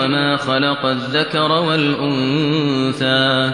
وما خلق الذكر والأنثى